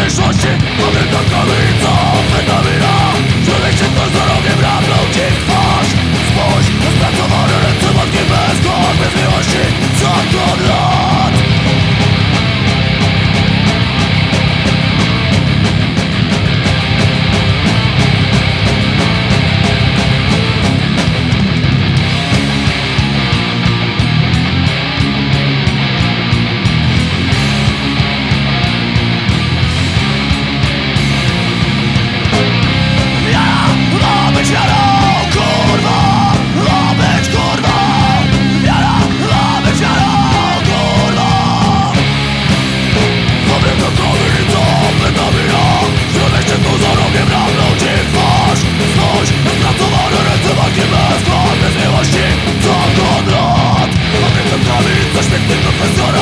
przeszłości. Mamy do co fenomenal Człowiek się to zdrowie prawdą ci twarz. Spójrz na spracowane Perfect the persona